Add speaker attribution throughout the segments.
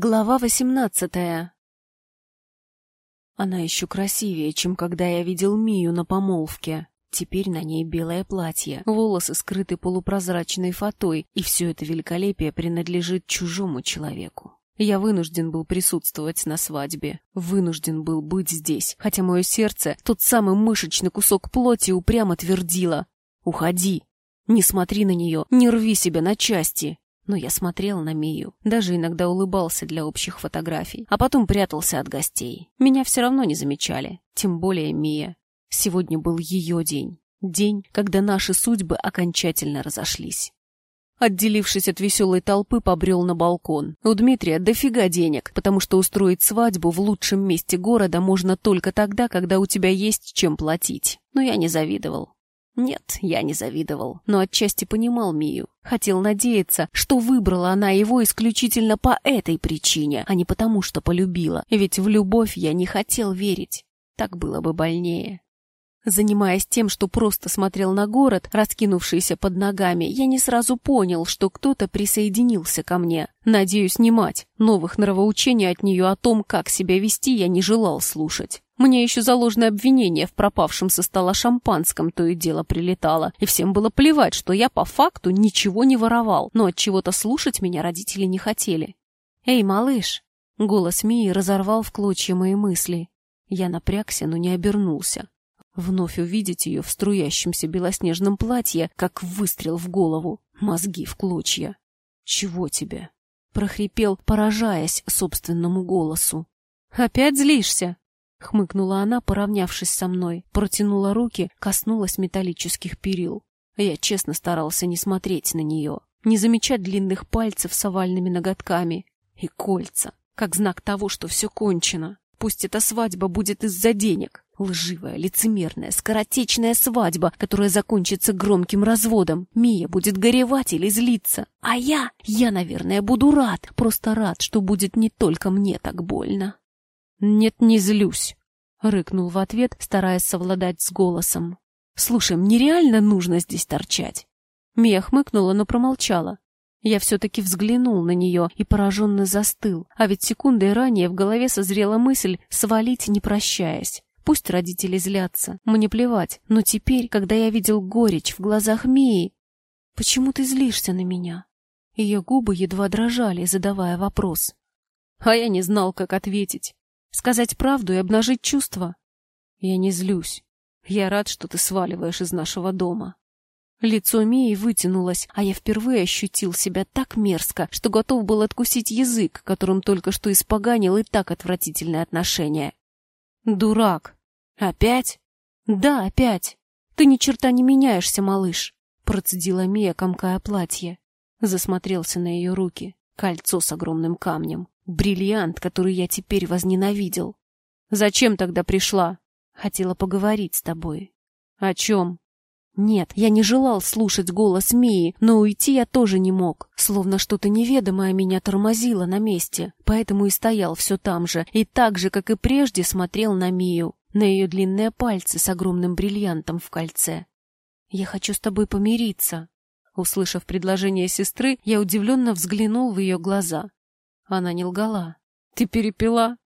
Speaker 1: Глава восемнадцатая Она еще красивее, чем когда я видел Мию на помолвке. Теперь на ней белое платье, волосы скрыты полупрозрачной фатой, и все это великолепие принадлежит чужому человеку. Я вынужден был присутствовать на свадьбе, вынужден был быть здесь, хотя мое сердце, тот самый мышечный кусок плоти, упрямо твердило «Уходи! Не смотри на нее, не рви себя на части!» Но я смотрел на Мию, даже иногда улыбался для общих фотографий, а потом прятался от гостей. Меня все равно не замечали, тем более Мия. Сегодня был ее день. День, когда наши судьбы окончательно разошлись. Отделившись от веселой толпы, побрел на балкон. У Дмитрия дофига денег, потому что устроить свадьбу в лучшем месте города можно только тогда, когда у тебя есть чем платить. Но я не завидовал. Нет, я не завидовал, но отчасти понимал Мию. Хотел надеяться, что выбрала она его исключительно по этой причине, а не потому, что полюбила. Ведь в любовь я не хотел верить. Так было бы больнее. Занимаясь тем, что просто смотрел на город, раскинувшийся под ногами, я не сразу понял, что кто-то присоединился ко мне. Надеюсь, не мать. Новых нравоучений от нее о том, как себя вести, я не желал слушать. Мне еще заложенное обвинение в пропавшем со стола шампанском то и дело прилетало, и всем было плевать, что я по факту ничего не воровал, но от чего-то слушать меня родители не хотели. «Эй, малыш!» Голос Мии разорвал в клочья мои мысли. Я напрягся, но не обернулся. Вновь увидеть ее в струящемся белоснежном платье, как выстрел в голову, мозги в клочья. «Чего тебе?» — прохрипел, поражаясь собственному голосу. «Опять злишься?» — хмыкнула она, поравнявшись со мной, протянула руки, коснулась металлических перил. Я честно старался не смотреть на нее, не замечать длинных пальцев с овальными ноготками и кольца, как знак того, что все кончено. Пусть эта свадьба будет из-за денег. Лживая, лицемерная, скоротечная свадьба, которая закончится громким разводом. Мия будет горевать или злиться. А я, я, наверное, буду рад. Просто рад, что будет не только мне так больно. «Нет, не злюсь», — рыкнул в ответ, стараясь совладать с голосом. «Слушай, мне реально нужно здесь торчать». Мия хмыкнула, но промолчала. Я все-таки взглянул на нее и пораженно застыл, а ведь секундой ранее в голове созрела мысль свалить, не прощаясь. Пусть родители злятся, мне плевать, но теперь, когда я видел горечь в глазах Мии... «Почему ты злишься на меня?» Ее губы едва дрожали, задавая вопрос. А я не знал, как ответить. Сказать правду и обнажить чувства? Я не злюсь. Я рад, что ты сваливаешь из нашего дома. Лицо Мии вытянулось, а я впервые ощутил себя так мерзко, что готов был откусить язык, которым только что испоганил и так отвратительное отношение. Дурак. Опять? Да, опять. Ты ни черта не меняешься, малыш, процедила Мия, комкая платье. Засмотрелся на ее руки, кольцо с огромным камнем. Бриллиант, который я теперь возненавидел. Зачем тогда пришла? Хотела поговорить с тобой. О чем? Нет, я не желал слушать голос Мии, но уйти я тоже не мог, словно что-то неведомое меня тормозило на месте, поэтому и стоял все там же, и так же, как и прежде, смотрел на Мию, на ее длинные пальцы с огромным бриллиантом в кольце. «Я хочу с тобой помириться». Услышав предложение сестры, я удивленно взглянул в ее глаза. Она не лгала. «Ты перепила?»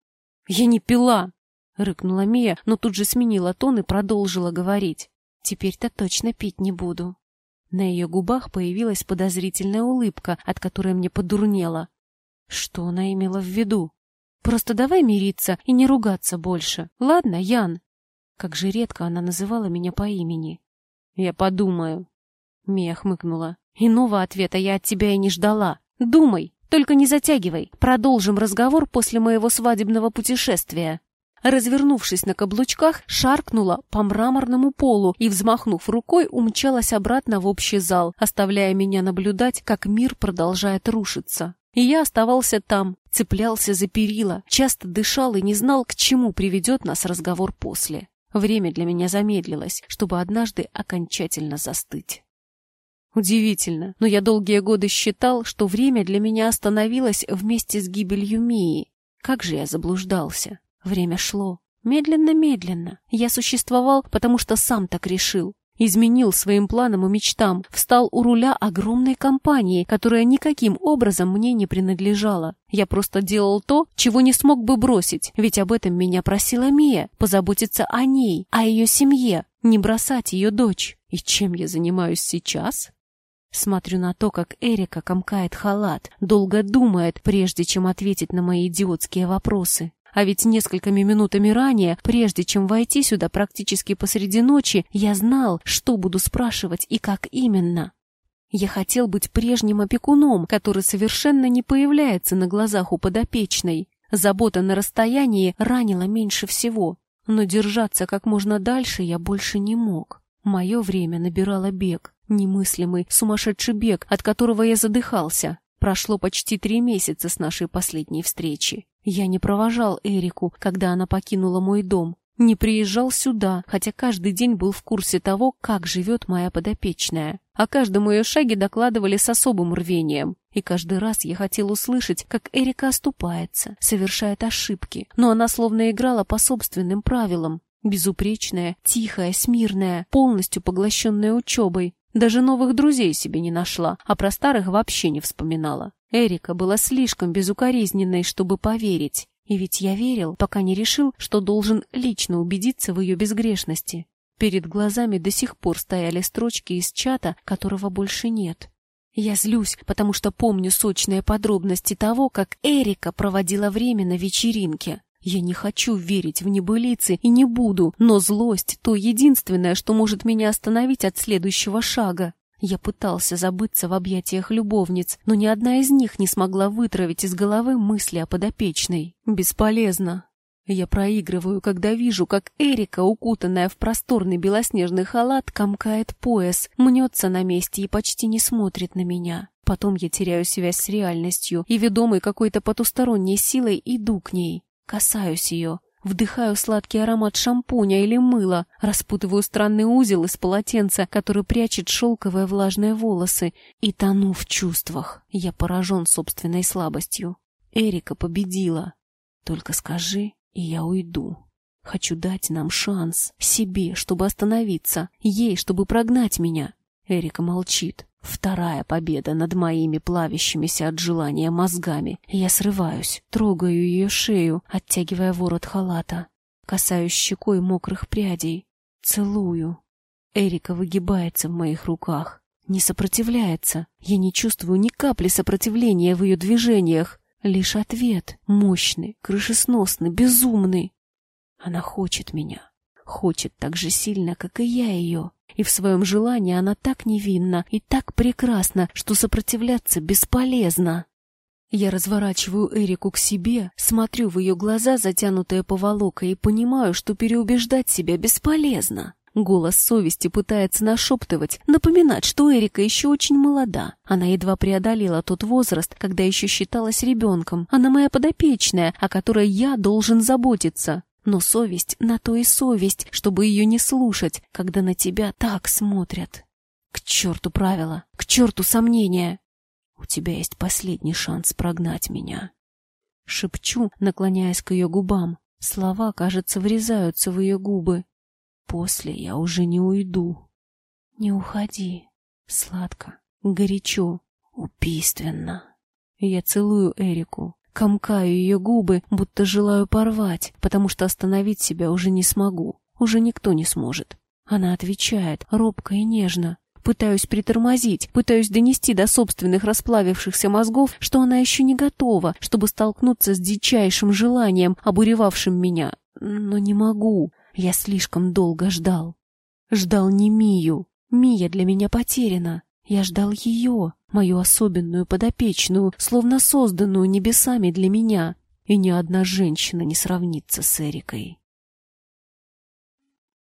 Speaker 1: «Я не пила!» — рыкнула Мия, но тут же сменила тон и продолжила говорить. «Теперь-то точно пить не буду». На ее губах появилась подозрительная улыбка, от которой мне подурнело. Что она имела в виду? «Просто давай мириться и не ругаться больше. Ладно, Ян?» Как же редко она называла меня по имени. «Я подумаю». Мия хмыкнула. «Иного ответа я от тебя и не ждала. Думай, только не затягивай. Продолжим разговор после моего свадебного путешествия. Развернувшись на каблучках, шаркнула по мраморному полу и, взмахнув рукой, умчалась обратно в общий зал, оставляя меня наблюдать, как мир продолжает рушиться. И я оставался там, цеплялся за перила, часто дышал и не знал, к чему приведет нас разговор после. Время для меня замедлилось, чтобы однажды окончательно застыть. Удивительно, но я долгие годы считал, что время для меня остановилось вместе с гибелью Мии. Как же я заблуждался. Время шло. Медленно-медленно. Я существовал, потому что сам так решил. Изменил своим планам и мечтам, встал у руля огромной компании, которая никаким образом мне не принадлежала. Я просто делал то, чего не смог бы бросить, ведь об этом меня просила Мия, позаботиться о ней, о ее семье, не бросать ее дочь. И чем я занимаюсь сейчас? Смотрю на то, как Эрика комкает халат, долго думает, прежде чем ответить на мои идиотские вопросы. А ведь несколькими минутами ранее, прежде чем войти сюда практически посреди ночи, я знал, что буду спрашивать и как именно. Я хотел быть прежним опекуном, который совершенно не появляется на глазах у подопечной. Забота на расстоянии ранила меньше всего, но держаться как можно дальше я больше не мог. Мое время набирало бег, немыслимый, сумасшедший бег, от которого я задыхался. Прошло почти три месяца с нашей последней встречи. Я не провожал Эрику, когда она покинула мой дом, не приезжал сюда, хотя каждый день был в курсе того, как живет моя подопечная. О каждом ее шаге докладывали с особым рвением. И каждый раз я хотел услышать, как Эрика оступается, совершает ошибки, но она словно играла по собственным правилам. Безупречная, тихая, смирная, полностью поглощенная учебой. Даже новых друзей себе не нашла, а про старых вообще не вспоминала. Эрика была слишком безукоризненной, чтобы поверить. И ведь я верил, пока не решил, что должен лично убедиться в ее безгрешности. Перед глазами до сих пор стояли строчки из чата, которого больше нет. Я злюсь, потому что помню сочные подробности того, как Эрика проводила время на вечеринке. Я не хочу верить в небылицы и не буду, но злость — то единственное, что может меня остановить от следующего шага. Я пытался забыться в объятиях любовниц, но ни одна из них не смогла вытравить из головы мысли о подопечной. Бесполезно. Я проигрываю, когда вижу, как Эрика, укутанная в просторный белоснежный халат, комкает пояс, мнется на месте и почти не смотрит на меня. Потом я теряю связь с реальностью и, ведомой какой-то потусторонней силой, иду к ней. Касаюсь ее, вдыхаю сладкий аромат шампуня или мыла, распутываю странный узел из полотенца, который прячет шелковые влажные волосы, и тону в чувствах. Я поражен собственной слабостью. Эрика победила. Только скажи, и я уйду. Хочу дать нам шанс, себе, чтобы остановиться, ей, чтобы прогнать меня. Эрика молчит. Вторая победа над моими плавящимися от желания мозгами. Я срываюсь, трогаю ее шею, оттягивая ворот халата. Касаюсь щекой мокрых прядей. Целую. Эрика выгибается в моих руках. Не сопротивляется. Я не чувствую ни капли сопротивления в ее движениях. Лишь ответ. Мощный, крышесносный, безумный. Она хочет меня. Хочет так же сильно, как и я ее. И в своем желании она так невинна и так прекрасна, что сопротивляться бесполезно. Я разворачиваю Эрику к себе, смотрю в ее глаза, затянутые поволокой, и понимаю, что переубеждать себя бесполезно. Голос совести пытается нашептывать, напоминать, что Эрика еще очень молода. Она едва преодолела тот возраст, когда еще считалась ребенком. Она моя подопечная, о которой я должен заботиться. Но совесть на то и совесть, чтобы ее не слушать, когда на тебя так смотрят. К черту правила, к черту сомнения. У тебя есть последний шанс прогнать меня. Шепчу, наклоняясь к ее губам. Слова, кажется, врезаются в ее губы. После я уже не уйду. Не уходи. Сладко, горячо, убийственно. Я целую Эрику, Комкаю ее губы, будто желаю порвать, потому что остановить себя уже не смогу. Уже никто не сможет. Она отвечает, робко и нежно. Пытаюсь притормозить, пытаюсь донести до собственных расплавившихся мозгов, что она еще не готова, чтобы столкнуться с дичайшим желанием, обуревавшим меня. Но не могу. Я слишком долго ждал. Ждал не Мию. Мия для меня потеряна. Я ждал ее, мою особенную подопечную, словно созданную небесами для меня, и ни одна женщина не сравнится с Эрикой.